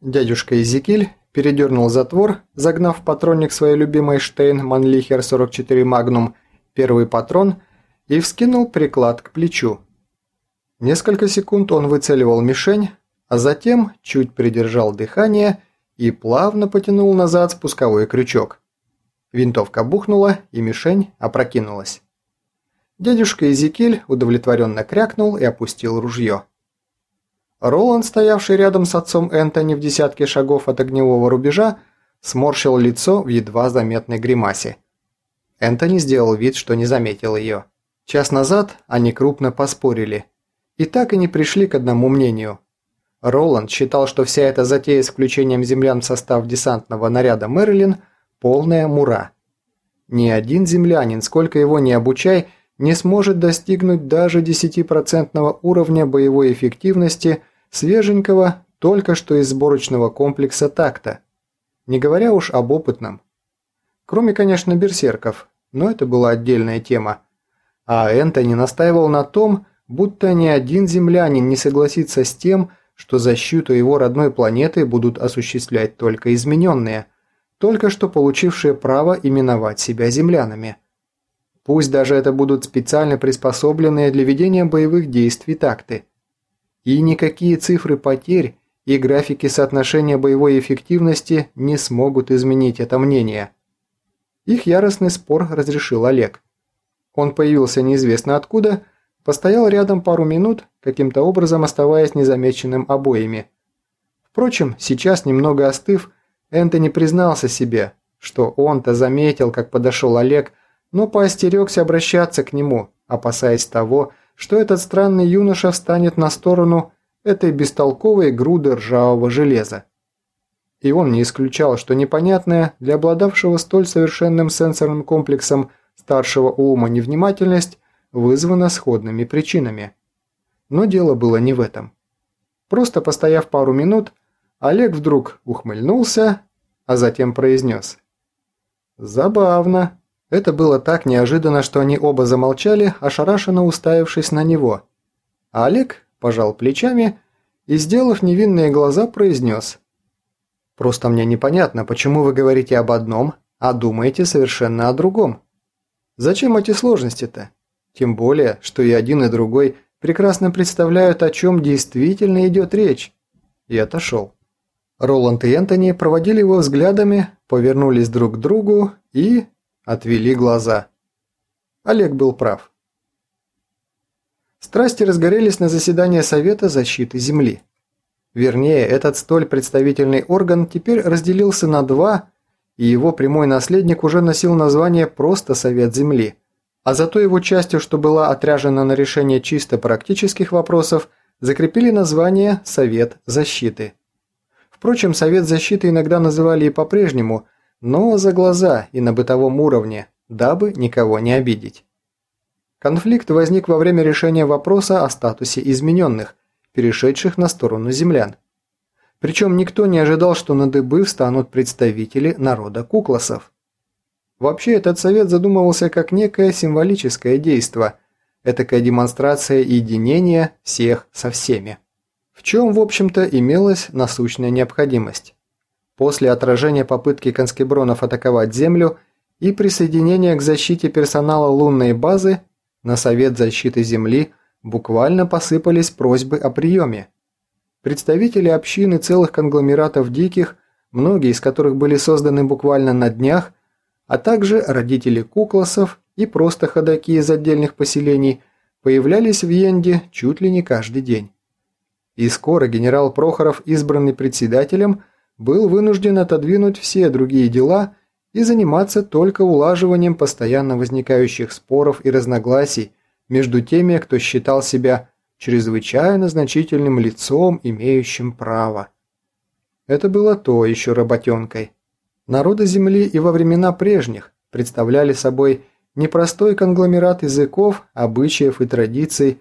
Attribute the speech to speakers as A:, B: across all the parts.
A: Дядюшка Изекиль передернул затвор, загнав патронник своей любимой Штейн Манлихер 44 Магнум первый патрон и вскинул приклад к плечу. Несколько секунд он выцеливал мишень, а затем чуть придержал дыхание и плавно потянул назад спусковой крючок. Винтовка бухнула, и мишень опрокинулась. Дядюшка Изекиль удовлетворенно крякнул и опустил ружье. Роланд, стоявший рядом с отцом Энтони в десятке шагов от огневого рубежа, сморщил лицо в едва заметной гримасе. Энтони сделал вид, что не заметил ее. Час назад они крупно поспорили. И так и не пришли к одному мнению. Роланд считал, что вся эта затея с включением землян в состав десантного наряда Мэрилин – полная мура. Ни один землянин, сколько его ни обучай, не сможет достигнуть даже 10% уровня боевой эффективности свеженького, только что из сборочного комплекса такта, не говоря уж об опытном. Кроме, конечно, берсерков, но это была отдельная тема. А Энтони настаивал на том, будто ни один землянин не согласится с тем, что защиту его родной планеты будут осуществлять только измененные, только что получившие право именовать себя землянами. Пусть даже это будут специально приспособленные для ведения боевых действий такты. И никакие цифры потерь и графики соотношения боевой эффективности не смогут изменить это мнение. Их яростный спор разрешил Олег. Он появился неизвестно откуда, постоял рядом пару минут, каким-то образом оставаясь незамеченным обоими. Впрочем, сейчас, немного остыв, Энтони признался себе, что он-то заметил, как подошел Олег, но поостерегся обращаться к нему, опасаясь того, что этот странный юноша встанет на сторону этой бестолковой груды ржавого железа. И он не исключал, что непонятная для обладавшего столь совершенным сенсорным комплексом старшего ума невнимательность вызвана сходными причинами. Но дело было не в этом. Просто постояв пару минут, Олег вдруг ухмыльнулся, а затем произнес. «Забавно. Это было так неожиданно, что они оба замолчали, ошарашенно уставившись на него. А Олег пожал плечами и, сделав невинные глаза, произнес. «Просто мне непонятно, почему вы говорите об одном, а думаете совершенно о другом. Зачем эти сложности-то? Тем более, что и один, и другой прекрасно представляют, о чем действительно идет речь». И отошел. Роланд и Энтони проводили его взглядами, повернулись друг к другу и отвели глаза. Олег был прав. Страсти разгорелись на заседании Совета защиты Земли. Вернее, этот столь представительный орган теперь разделился на два, и его прямой наследник уже носил название просто Совет Земли. А зато его частью, что была отряжена на решение чисто практических вопросов, закрепили название Совет Защиты. Впрочем, Совет Защиты иногда называли и по-прежнему – но за глаза и на бытовом уровне, дабы никого не обидеть. Конфликт возник во время решения вопроса о статусе измененных, перешедших на сторону землян. Причем никто не ожидал, что на дыбы встанут представители народа кукласов. Вообще этот совет задумывался как некое символическое действо, этакая демонстрация единения всех со всеми. В чем, в общем-то, имелась насущная необходимость. После отражения попытки конскебронов атаковать Землю и присоединения к защите персонала лунной базы на Совет защиты Земли буквально посыпались просьбы о приеме. Представители общины целых конгломератов диких, многие из которых были созданы буквально на днях, а также родители кукласов и просто ходаки из отдельных поселений появлялись в Йенде чуть ли не каждый день. И скоро генерал Прохоров, избранный председателем, был вынужден отодвинуть все другие дела и заниматься только улаживанием постоянно возникающих споров и разногласий между теми, кто считал себя чрезвычайно значительным лицом, имеющим право. Это было то еще работенкой. Народы Земли и во времена прежних представляли собой непростой конгломерат языков, обычаев и традиций,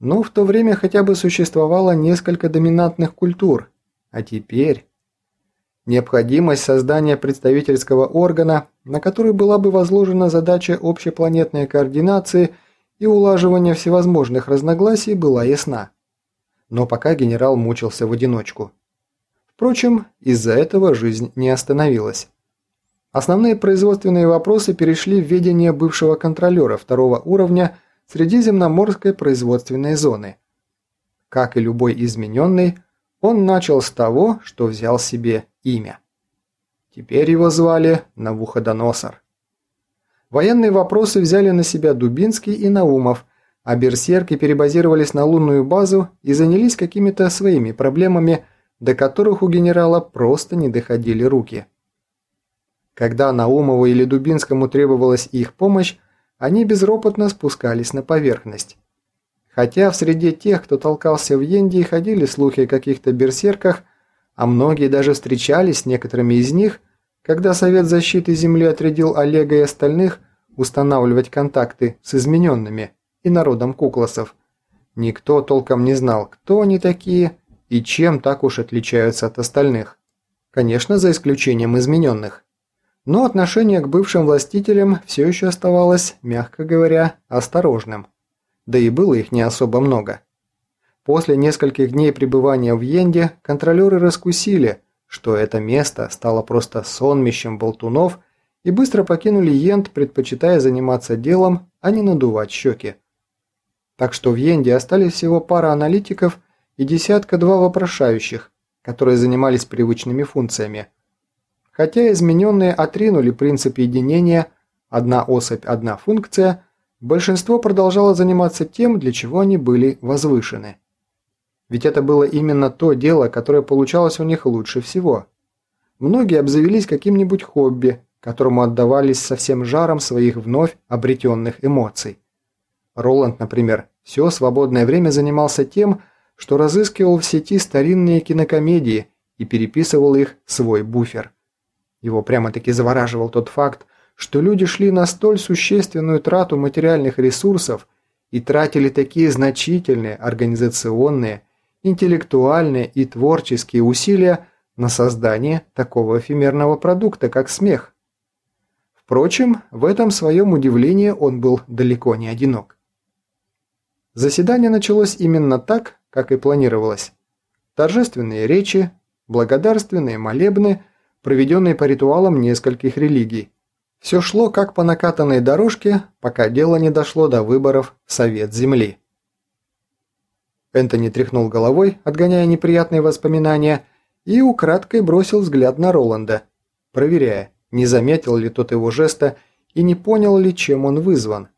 A: но в то время хотя бы существовало несколько доминантных культур, а теперь... Необходимость создания представительского органа, на который была бы возложена задача общепланетной координации и улаживания всевозможных разногласий, была ясна. Но пока генерал мучился в одиночку. Впрочем, из-за этого жизнь не остановилась. Основные производственные вопросы перешли в ведение бывшего контролера второго уровня Средиземноморской производственной зоны. Как и любой измененный, он начал с того, что взял себе имя. Теперь его звали Навуходоносор. Военные вопросы взяли на себя Дубинский и Наумов, а берсерки перебазировались на лунную базу и занялись какими-то своими проблемами, до которых у генерала просто не доходили руки. Когда Наумову или Дубинскому требовалась их помощь, они безропотно спускались на поверхность. Хотя в среде тех, кто толкался в Йенде, ходили слухи о каких-то берсерках, а многие даже встречались с некоторыми из них, когда Совет защиты Земли отрядил Олега и остальных устанавливать контакты с измененными и народом куклосов. Никто толком не знал, кто они такие и чем так уж отличаются от остальных. Конечно, за исключением измененных. Но отношение к бывшим властителям все еще оставалось, мягко говоря, осторожным. Да и было их не особо много. После нескольких дней пребывания в Йенде контролеры раскусили, что это место стало просто сонмищем болтунов и быстро покинули Йенд, предпочитая заниматься делом, а не надувать щеки. Так что в Йенде остались всего пара аналитиков и десятка-два вопрошающих, которые занимались привычными функциями – Хотя измененные отринули принцип единения «одна особь, одна функция», большинство продолжало заниматься тем, для чего они были возвышены. Ведь это было именно то дело, которое получалось у них лучше всего. Многие обзавелись каким-нибудь хобби, которому отдавались со всем жаром своих вновь обретенных эмоций. Роланд, например, все свободное время занимался тем, что разыскивал в сети старинные кинокомедии и переписывал их в свой буфер. Его прямо-таки завораживал тот факт, что люди шли на столь существенную трату материальных ресурсов и тратили такие значительные организационные, интеллектуальные и творческие усилия на создание такого эфемерного продукта, как смех. Впрочем, в этом своем удивлении он был далеко не одинок. Заседание началось именно так, как и планировалось. Торжественные речи, благодарственные молебны – проведенные по ритуалам нескольких религий. Все шло как по накатанной дорожке, пока дело не дошло до выборов в Совет Земли. Энтони тряхнул головой, отгоняя неприятные воспоминания, и украдкой бросил взгляд на Роланда, проверяя, не заметил ли тот его жеста и не понял ли, чем он вызван.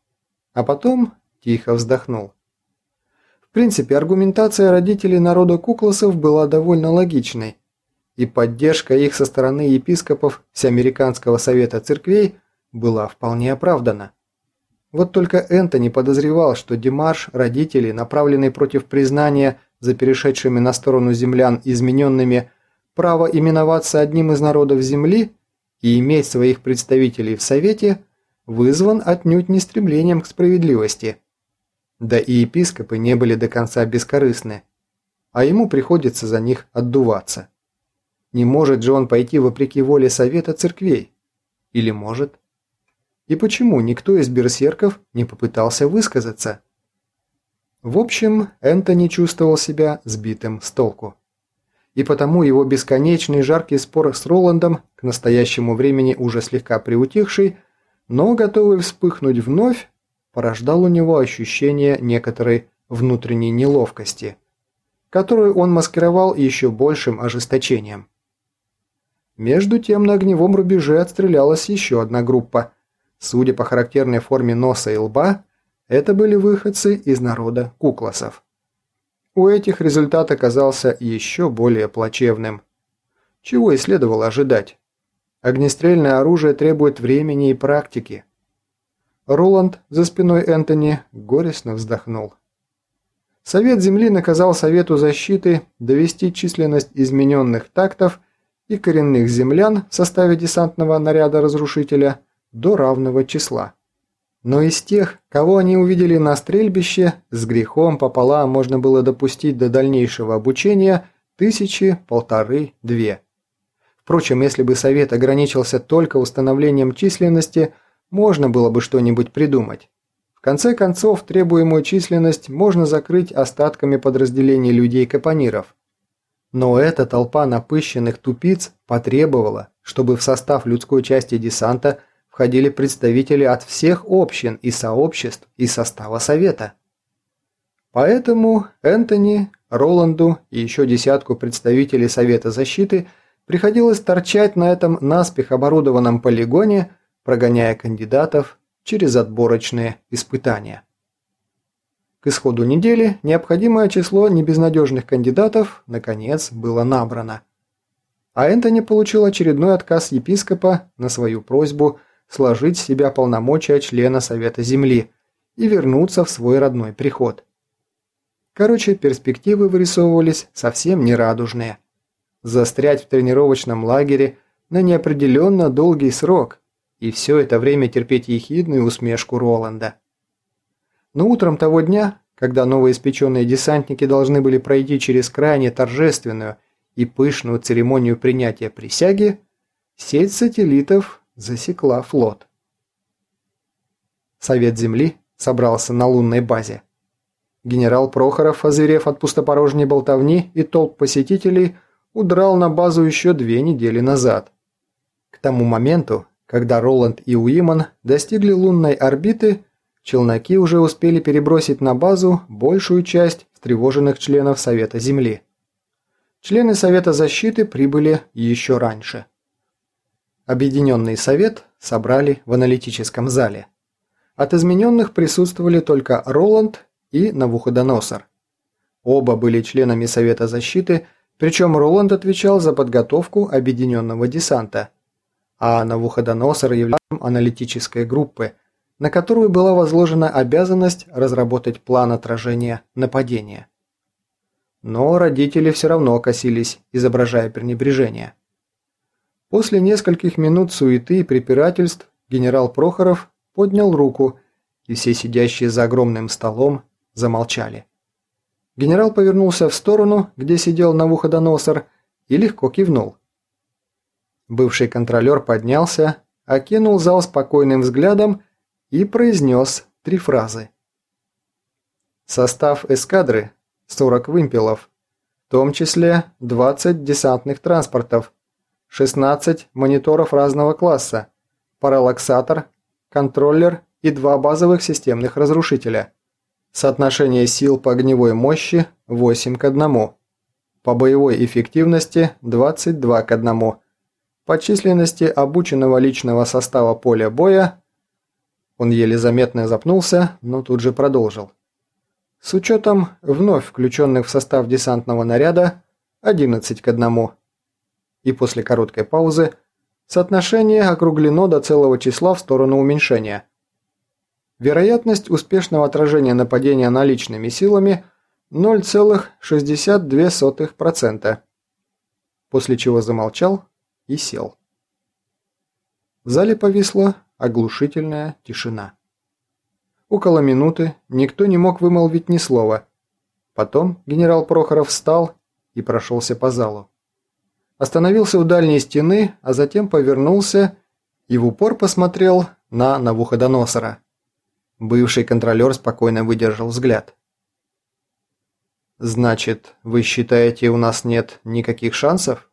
A: А потом тихо вздохнул. В принципе, аргументация родителей народа Кукласов была довольно логичной и поддержка их со стороны епископов Всеамериканского совета церквей была вполне оправдана. Вот только Энтони подозревал, что демарш родителей, направленный против признания за перешедшими на сторону землян измененными право именоваться одним из народов Земли и иметь своих представителей в Совете, вызван отнюдь не стремлением к справедливости. Да и епископы не были до конца бескорыстны, а ему приходится за них отдуваться. Не может же он пойти вопреки воле Совета Церквей? Или может? И почему никто из берсерков не попытался высказаться? В общем, Энтони чувствовал себя сбитым с толку. И потому его бесконечный жаркий спор с Роландом, к настоящему времени уже слегка приутихший, но готовый вспыхнуть вновь, порождал у него ощущение некоторой внутренней неловкости, которую он маскировал еще большим ожесточением. Между тем на огневом рубеже отстрелялась еще одна группа. Судя по характерной форме носа и лба, это были выходцы из народа кукласов. У этих результат оказался еще более плачевным. Чего и следовало ожидать. Огнестрельное оружие требует времени и практики. Роланд за спиной Энтони горестно вздохнул. Совет Земли наказал Совету защиты довести численность измененных тактов и коренных землян в составе десантного наряда разрушителя до равного числа. Но из тех, кого они увидели на стрельбище, с грехом пополам можно было допустить до дальнейшего обучения тысячи, полторы, две. Впрочем, если бы совет ограничился только установлением численности, можно было бы что-нибудь придумать. В конце концов, требуемую численность можно закрыть остатками подразделений людей-капониров – Но эта толпа напыщенных тупиц потребовала, чтобы в состав людской части десанта входили представители от всех общин и сообществ и состава совета. Поэтому Энтони, Роланду и еще десятку представителей Совета защиты приходилось торчать на этом наспех оборудованном полигоне, прогоняя кандидатов через отборочные испытания. К исходу недели необходимое число небезнадежных кандидатов, наконец, было набрано. А Энтони получил очередной отказ епископа на свою просьбу сложить с себя полномочия члена Совета Земли и вернуться в свой родной приход. Короче, перспективы вырисовывались совсем нерадужные. Застрять в тренировочном лагере на неопределенно долгий срок и все это время терпеть ехидную усмешку Роланда. Но утром того дня, когда новоиспеченные десантники должны были пройти через крайне торжественную и пышную церемонию принятия присяги, сеть сателлитов засекла флот. Совет Земли собрался на лунной базе. Генерал Прохоров, озверев от пустопорожней болтовни и толп посетителей, удрал на базу еще две недели назад. К тому моменту, когда Роланд и Уиман достигли лунной орбиты, челноки уже успели перебросить на базу большую часть встревоженных членов Совета Земли. Члены Совета защиты прибыли еще раньше. Объединенный Совет собрали в аналитическом зале. От измененных присутствовали только Роланд и Навуходоносор. Оба были членами Совета защиты, причем Роланд отвечал за подготовку объединенного десанта, а Навуходоносор являлся аналитической группы – на которую была возложена обязанность разработать план отражения нападения. Но родители все равно косились, изображая пренебрежение. После нескольких минут суеты и препирательств генерал Прохоров поднял руку, и все сидящие за огромным столом замолчали. Генерал повернулся в сторону, где сидел Навуходоносор, и легко кивнул. Бывший контролер поднялся, окинул зал спокойным взглядом и произнес три фразы. Состав эскадры – 40 вымпелов, в том числе 20 десантных транспортов, 16 мониторов разного класса, параллаксатор, контроллер и два базовых системных разрушителя. Соотношение сил по огневой мощи 8 к 1. По боевой эффективности 22 к 1. По численности обученного личного состава поля боя он еле заметно запнулся, но тут же продолжил. С учетом вновь включенных в состав десантного наряда 11 к 1. И после короткой паузы соотношение округлено до целого числа в сторону уменьшения. Вероятность успешного отражения нападения наличными силами 0,62%. После чего замолчал и сел. В зале повисло оглушительная тишина. Около минуты никто не мог вымолвить ни слова. Потом генерал Прохоров встал и прошелся по залу. Остановился у дальней стены, а затем повернулся и в упор посмотрел на Навуходоносора. Бывший контролер спокойно выдержал взгляд. «Значит, вы считаете, у нас нет никаких шансов?»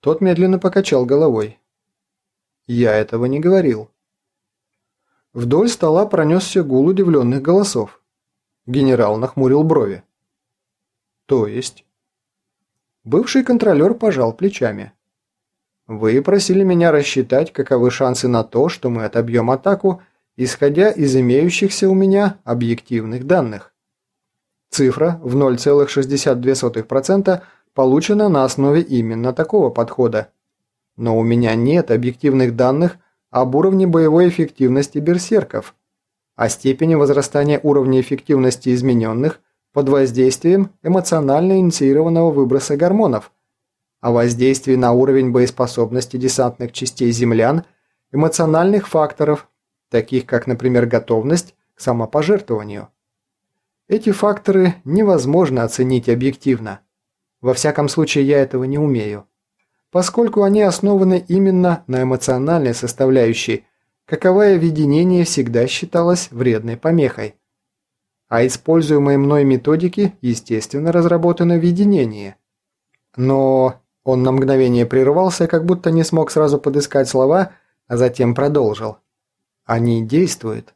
A: Тот медленно покачал головой. Я этого не говорил. Вдоль стола пронесся гул удивленных голосов. Генерал нахмурил брови. То есть? Бывший контролер пожал плечами. Вы просили меня рассчитать, каковы шансы на то, что мы отобьем атаку, исходя из имеющихся у меня объективных данных. Цифра в 0,62% получена на основе именно такого подхода. Но у меня нет объективных данных об уровне боевой эффективности берсерков, о степени возрастания уровня эффективности измененных под воздействием эмоционально инициированного выброса гормонов, о воздействии на уровень боеспособности десантных частей землян, эмоциональных факторов, таких как, например, готовность к самопожертвованию. Эти факторы невозможно оценить объективно. Во всяком случае, я этого не умею поскольку они основаны именно на эмоциональной составляющей, каковая в единении всегда считалась вредной помехой. а используемые мной методики, естественно, разработаны в единении. Но он на мгновение прервался, как будто не смог сразу подыскать слова, а затем продолжил. Они действуют.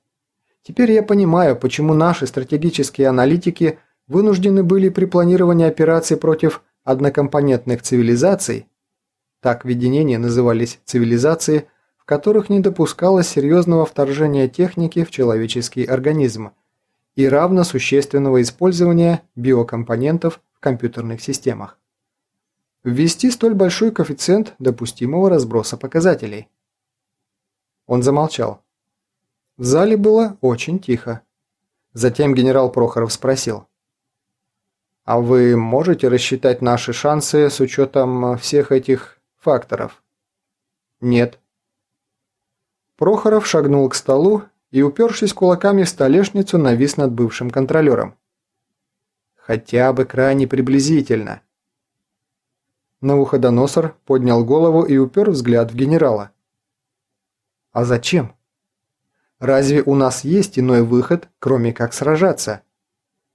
A: Теперь я понимаю, почему наши стратегические аналитики вынуждены были при планировании операций против однокомпонентных цивилизаций, так в единении назывались цивилизации, в которых не допускалось серьезного вторжения техники в человеческий организм и равно существенного использования биокомпонентов в компьютерных системах. Ввести столь большой коэффициент допустимого разброса показателей. Он замолчал. В зале было очень тихо. Затем генерал Прохоров спросил. «А вы можете рассчитать наши шансы с учетом всех этих факторов?» «Нет». Прохоров шагнул к столу и, упершись кулаками в столешницу, навис над бывшим контролером. «Хотя бы крайне приблизительно». Навуходоносор поднял голову и упер взгляд в генерала. «А зачем?» Разве у нас есть иной выход, кроме как сражаться?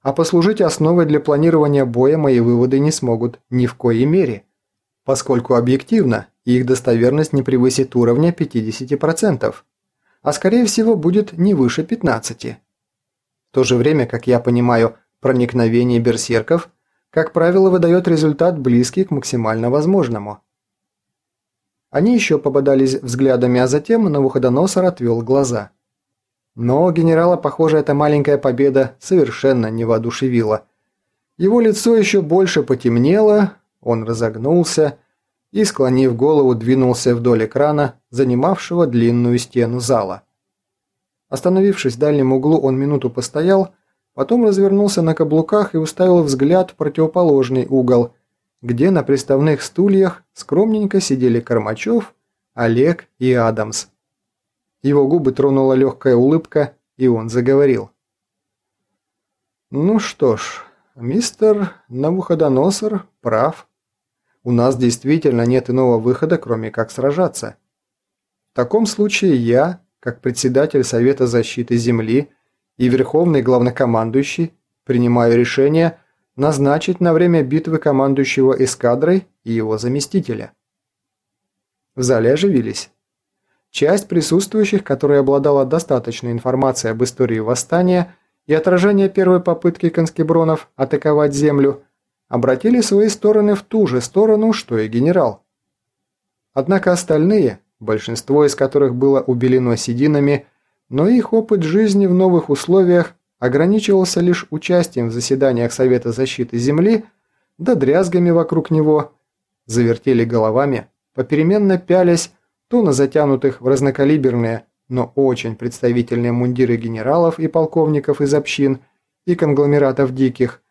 A: А послужить основой для планирования боя мои выводы не смогут ни в коей мере, поскольку объективно их достоверность не превысит уровня 50%, а скорее всего будет не выше 15%. В то же время, как я понимаю, проникновение берсерков, как правило, выдает результат близкий к максимально возможному. Они еще пободались взглядами, а затем Навуходоносор отвел глаза – но генерала, похоже, эта маленькая победа совершенно не воодушевила. Его лицо еще больше потемнело, он разогнулся и, склонив голову, двинулся вдоль экрана, занимавшего длинную стену зала. Остановившись в дальнем углу, он минуту постоял, потом развернулся на каблуках и уставил взгляд в противоположный угол, где на приставных стульях скромненько сидели Кормачев, Олег и Адамс. Его губы тронула легкая улыбка, и он заговорил. «Ну что ж, мистер Навуходоносор прав. У нас действительно нет иного выхода, кроме как сражаться. В таком случае я, как председатель Совета защиты Земли и верховный главнокомандующий, принимаю решение назначить на время битвы командующего эскадрой и его заместителя». В зале оживились. Часть присутствующих, которая обладала достаточной информацией об истории восстания и отражения первой попытки конскебронов атаковать Землю, обратили свои стороны в ту же сторону, что и генерал. Однако остальные, большинство из которых было убелено сединами, но их опыт жизни в новых условиях ограничивался лишь участием в заседаниях Совета защиты Земли да дрязгами вокруг него, завертели головами, попеременно пялясь то на затянутых в разнокалиберные, но очень представительные мундиры генералов и полковников из общин и конгломератов диких,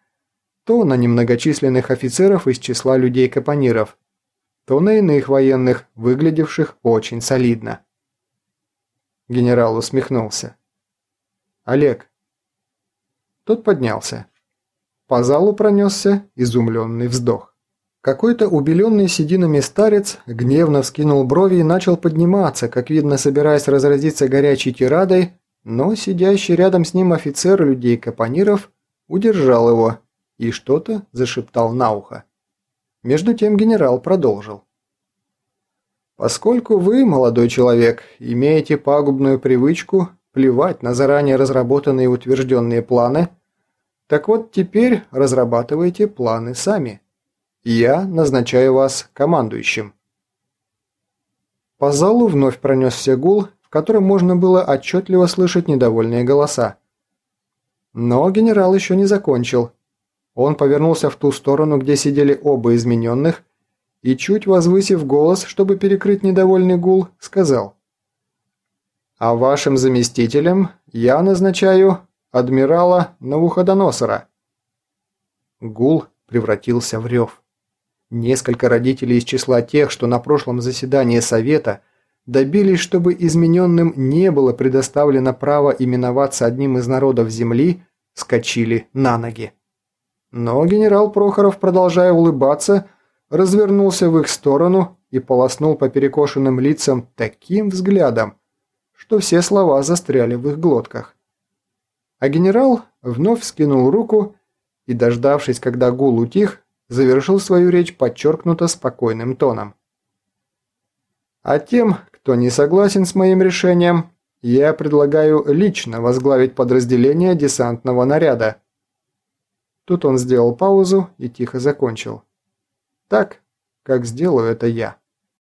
A: то на немногочисленных офицеров из числа людей-капониров, то на иных военных, выглядевших очень солидно. Генерал усмехнулся. «Олег». Тот поднялся. По залу пронесся изумленный вздох. Какой-то убеленный сединами старец гневно вскинул брови и начал подниматься, как видно, собираясь разразиться горячей тирадой, но сидящий рядом с ним офицер людей Капониров удержал его и что-то зашептал на ухо. Между тем генерал продолжил. «Поскольку вы, молодой человек, имеете пагубную привычку плевать на заранее разработанные и утвержденные планы, так вот теперь разрабатывайте планы сами». Я назначаю вас командующим». По залу вновь пронесся гул, в котором можно было отчетливо слышать недовольные голоса. Но генерал еще не закончил. Он повернулся в ту сторону, где сидели оба измененных, и, чуть возвысив голос, чтобы перекрыть недовольный гул, сказал. «А вашим заместителем я назначаю адмирала Навуходоносора». Гул превратился в рев. Несколько родителей из числа тех, что на прошлом заседании Совета добились, чтобы измененным не было предоставлено право именоваться одним из народов Земли, скочили на ноги. Но генерал Прохоров, продолжая улыбаться, развернулся в их сторону и полоснул по перекошенным лицам таким взглядом, что все слова застряли в их глотках. А генерал вновь скинул руку и, дождавшись, когда гул утих, завершил свою речь подчеркнуто спокойным тоном. А тем, кто не согласен с моим решением, я предлагаю лично возглавить подразделение десантного наряда. Тут он сделал паузу и тихо закончил. Так, как сделаю это я.